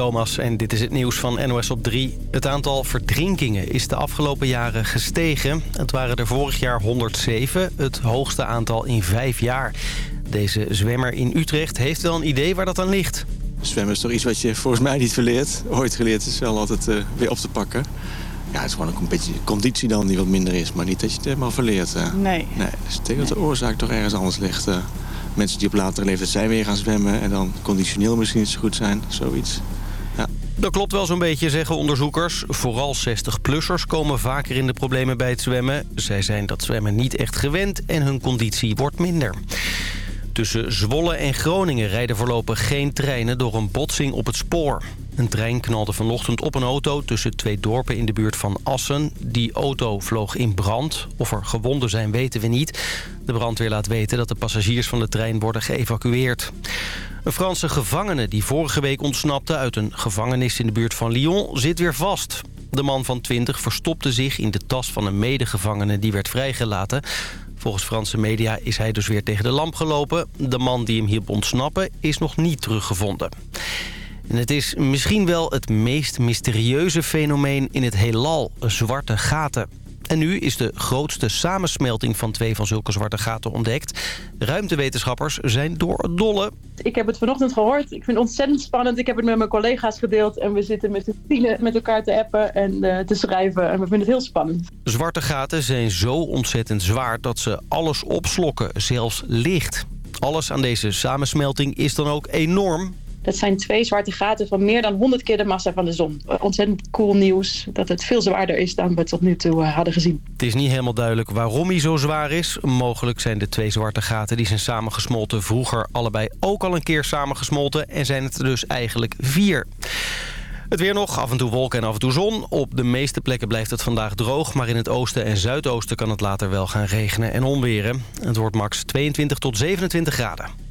Thomas en dit is het nieuws van NOS op 3. Het aantal verdrinkingen is de afgelopen jaren gestegen. Het waren er vorig jaar 107, het hoogste aantal in vijf jaar. Deze zwemmer in Utrecht heeft wel een idee waar dat aan ligt. Zwemmen is toch iets wat je volgens mij niet verleert. Ooit geleerd is wel altijd uh, weer op te pakken. Ja, het is gewoon ook een beetje conditie dan die wat minder is. Maar niet dat je het helemaal verleert. Uh. Nee. nee. Dus ik denk dat de oorzaak toch ergens anders ligt. Uh, mensen die op latere leeftijd zijn weer gaan zwemmen... en dan conditioneel misschien niet zo goed zijn, zoiets. Dat klopt wel zo'n beetje, zeggen onderzoekers. Vooral 60-plussers komen vaker in de problemen bij het zwemmen. Zij zijn dat zwemmen niet echt gewend en hun conditie wordt minder. Tussen Zwolle en Groningen rijden voorlopig geen treinen door een botsing op het spoor. Een trein knalde vanochtend op een auto tussen twee dorpen in de buurt van Assen. Die auto vloog in brand. Of er gewonden zijn weten we niet. De brandweer laat weten dat de passagiers van de trein worden geëvacueerd. Een Franse gevangene die vorige week ontsnapte uit een gevangenis in de buurt van Lyon zit weer vast. De man van 20 verstopte zich in de tas van een medegevangene die werd vrijgelaten. Volgens Franse media is hij dus weer tegen de lamp gelopen. De man die hem hielp ontsnappen is nog niet teruggevonden. En het is misschien wel het meest mysterieuze fenomeen in het heelal, zwarte gaten. En nu is de grootste samensmelting van twee van zulke zwarte gaten ontdekt. Ruimtewetenschappers zijn door het dolle. Ik heb het vanochtend gehoord. Ik vind het ontzettend spannend. Ik heb het met mijn collega's gedeeld. En we zitten met z'n met elkaar te appen en uh, te schrijven. En we vinden het heel spannend. Zwarte gaten zijn zo ontzettend zwaar dat ze alles opslokken, zelfs licht. Alles aan deze samensmelting is dan ook enorm. Dat zijn twee zwarte gaten van meer dan 100 keer de massa van de zon. Ontzettend cool nieuws dat het veel zwaarder is dan we tot nu toe eh, hadden gezien. Het is niet helemaal duidelijk waarom hij zo zwaar is. Mogelijk zijn de twee zwarte gaten die zijn samengesmolten vroeger allebei ook al een keer samengesmolten. En zijn het dus eigenlijk vier. Het weer nog, af en toe wolken en af en toe zon. Op de meeste plekken blijft het vandaag droog... maar in het oosten en zuidoosten kan het later wel gaan regenen en onweren. Het wordt max 22 tot 27 graden.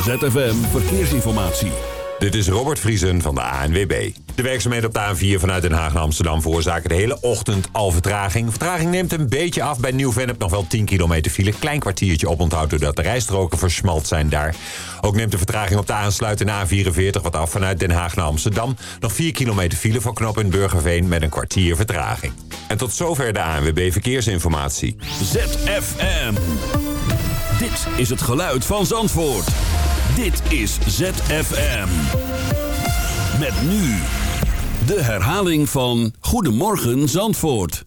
ZFM Verkeersinformatie. Dit is Robert Vriesen van de ANWB. De werkzaamheden op de A4 vanuit Den Haag naar Amsterdam veroorzaken de hele ochtend al vertraging. Vertraging neemt een beetje af bij Nieuw-Vennep nog wel 10 kilometer file. Klein kwartiertje oponthoud doordat de rijstroken versmalt zijn daar. Ook neemt de vertraging op de aansluitende A44 wat af vanuit Den Haag naar Amsterdam. Nog 4 kilometer file voor knop in Burgerveen met een kwartier vertraging. En tot zover de ANWB Verkeersinformatie. ZFM. Dit is het geluid van Zandvoort. Dit is ZFM. Met nu de herhaling van Goedemorgen Zandvoort.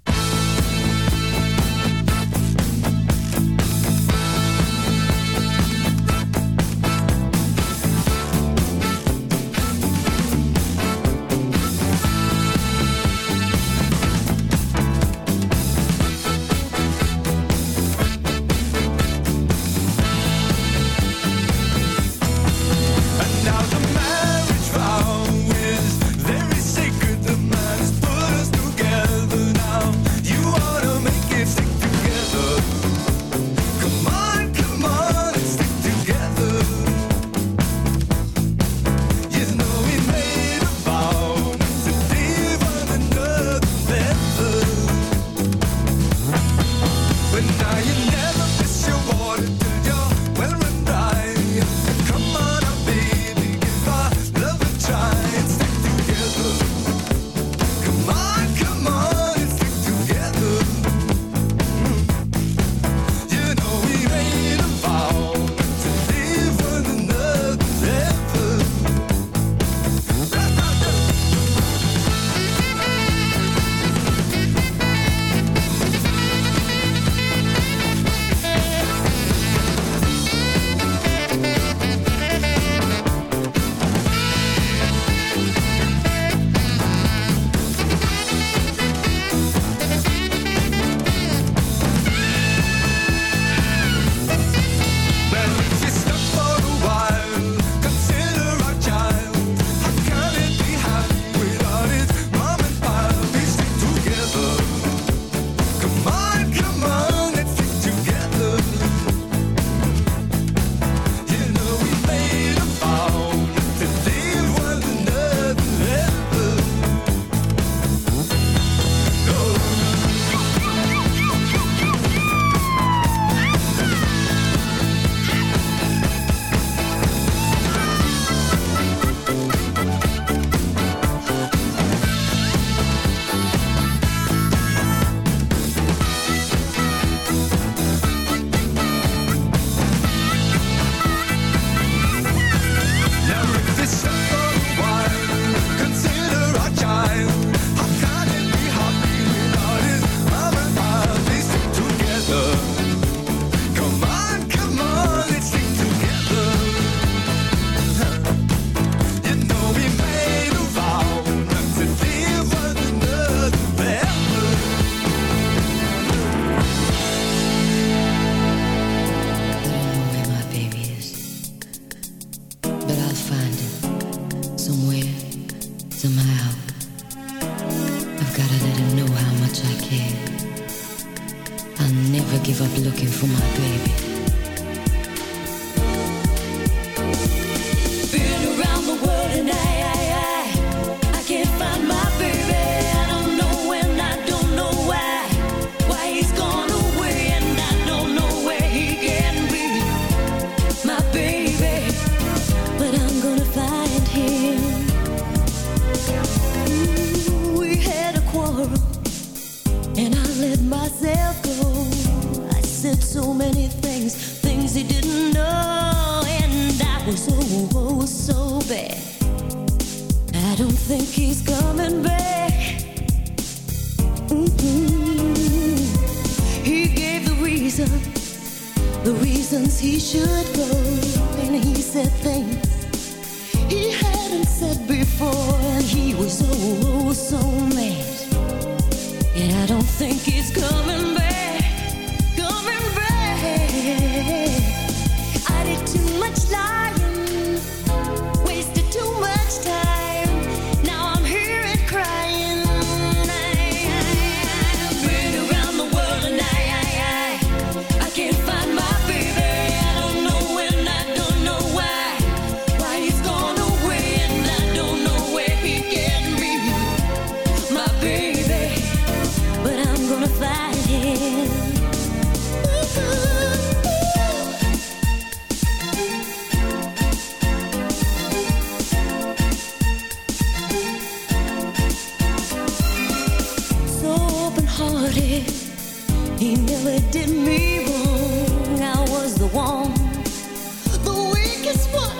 for my baby. should He nearly did me wrong. I was the one, the weakest one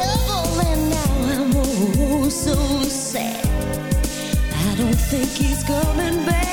and now I'm oh so sad. I don't think he's coming back.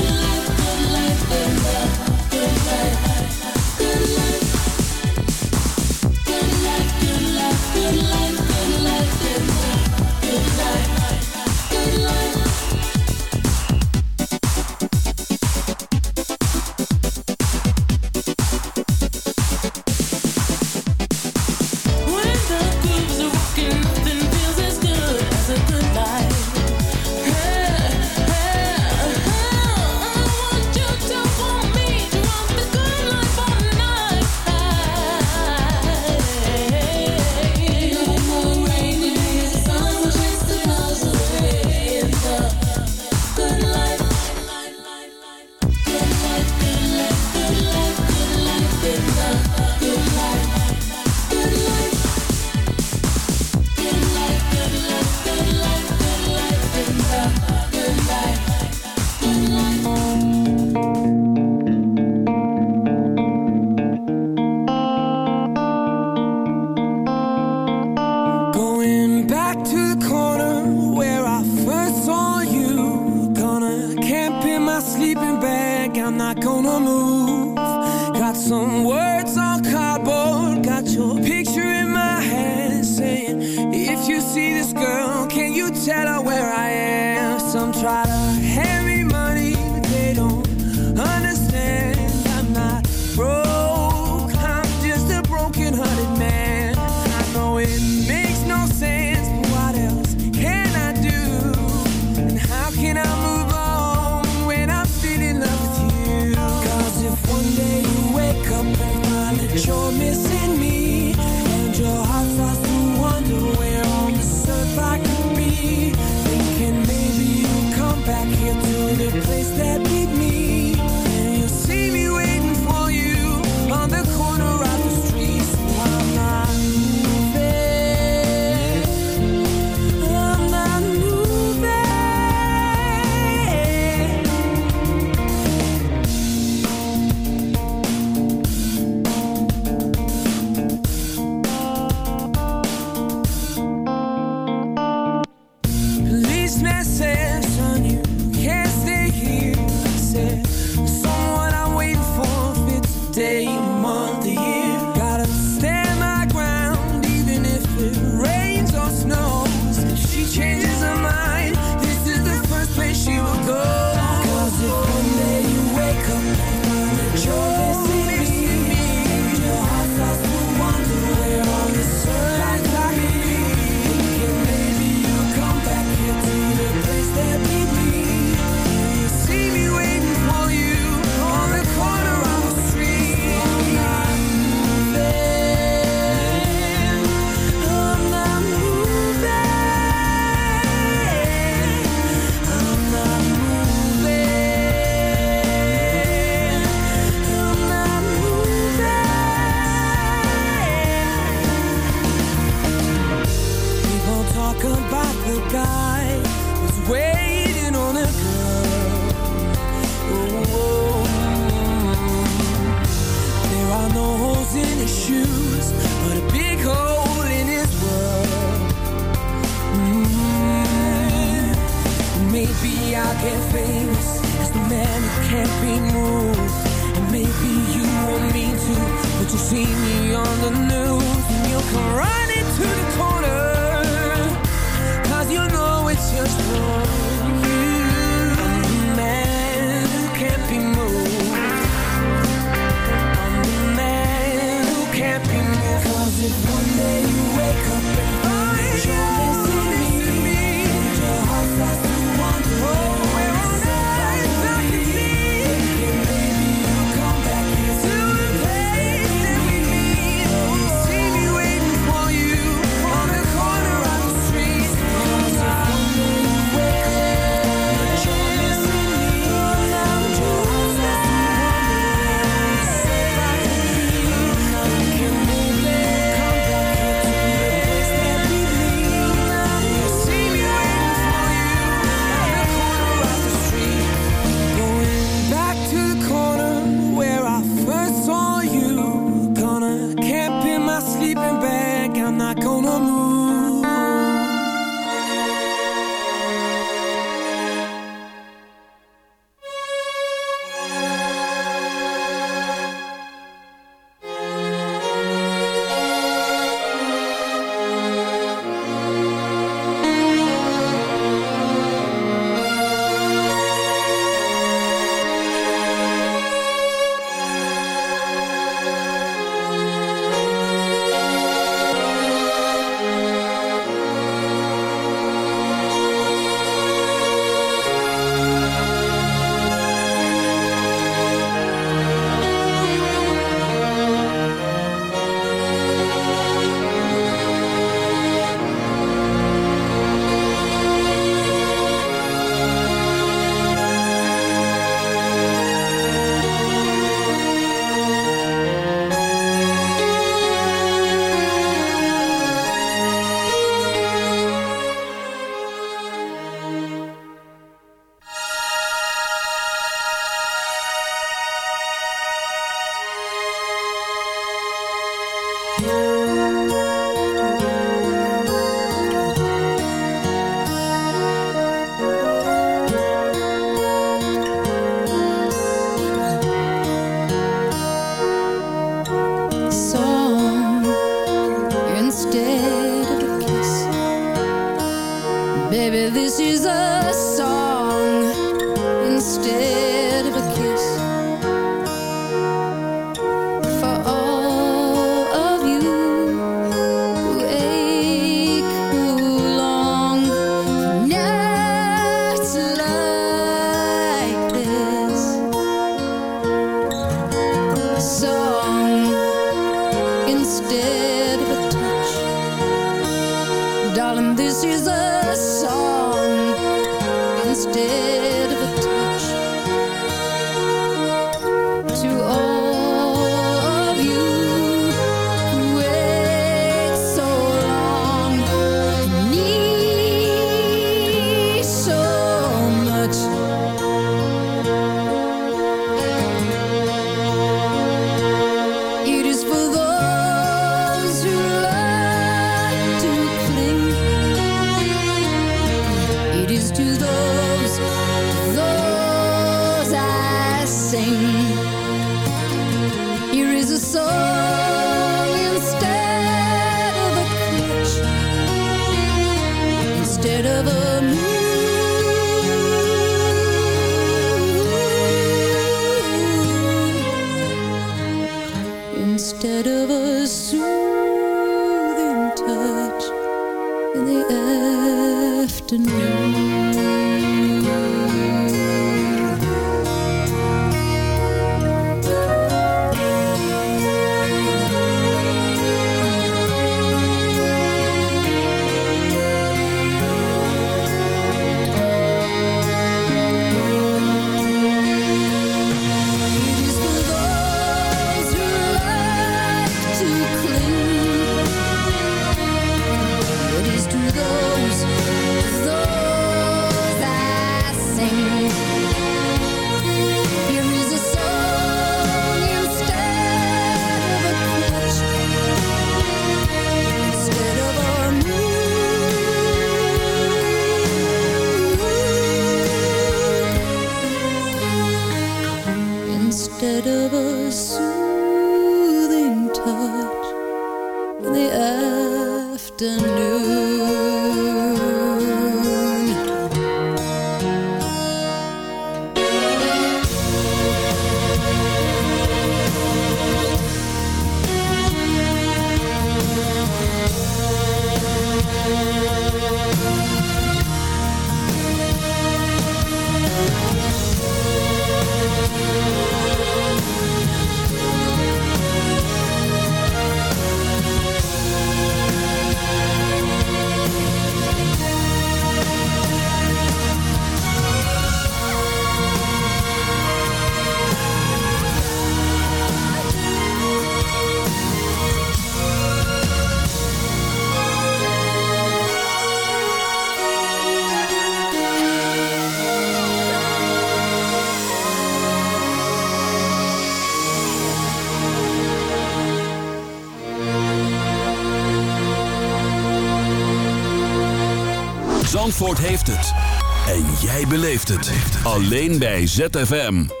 Alleen bij ZFM.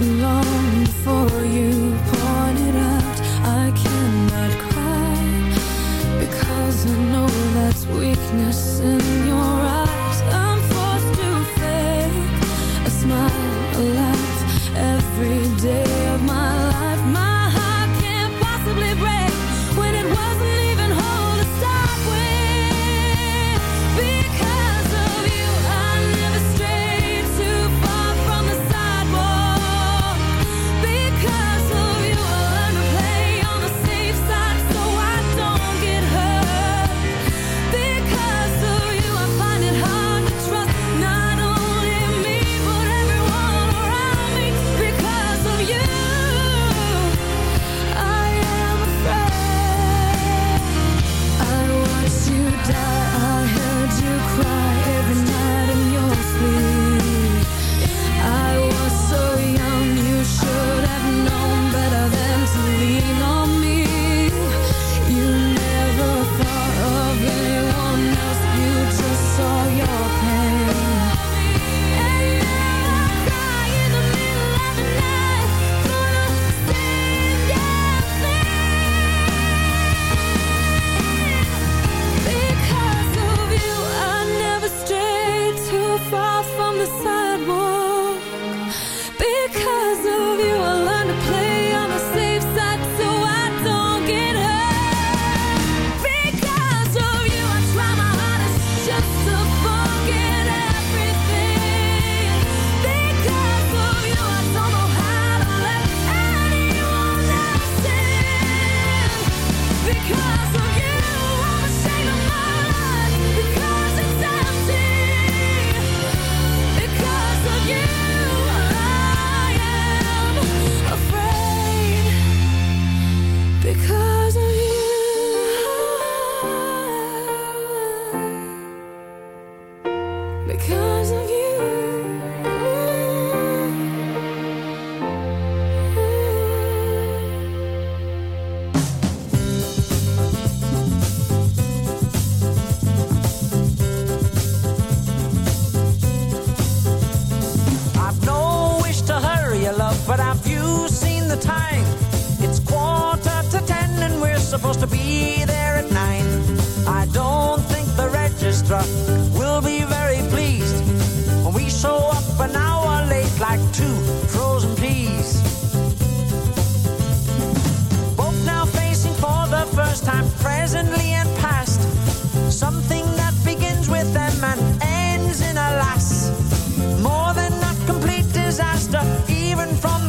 too long.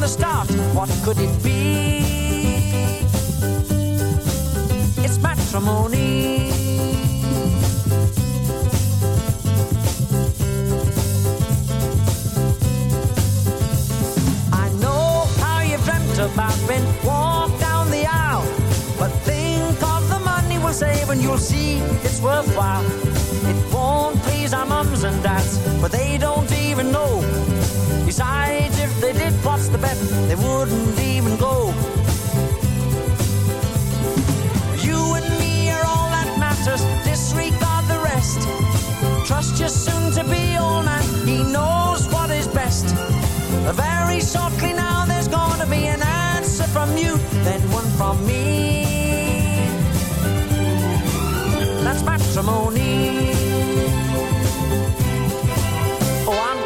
The start. What could it be? It's matrimony. I know how you've dreamt about being walk down the aisle, but think of the money we'll save and you'll see it's worthwhile. It won't please our mums and dads, but they don't even know. Besides, if they did, what's the bet? They wouldn't even go. You and me are all that matters. Disregard the rest. Trust your soon to be old man. He knows what is best. Very shortly now, there's gonna be an answer from you, then one from me. That's matrimony.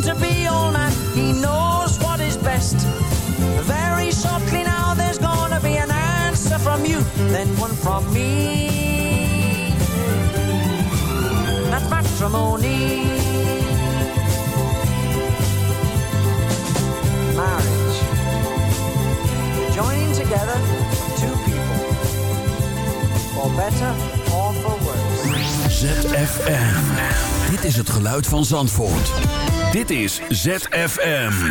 To be old man. He knows what is best. Very shortly now, there's gonna be an answer from you, then one from me. That's matrimony. Marriage. Joining together two people. For better or for worse. ZFM. Dit is het geluid van Zandvoort. Dit is ZFM.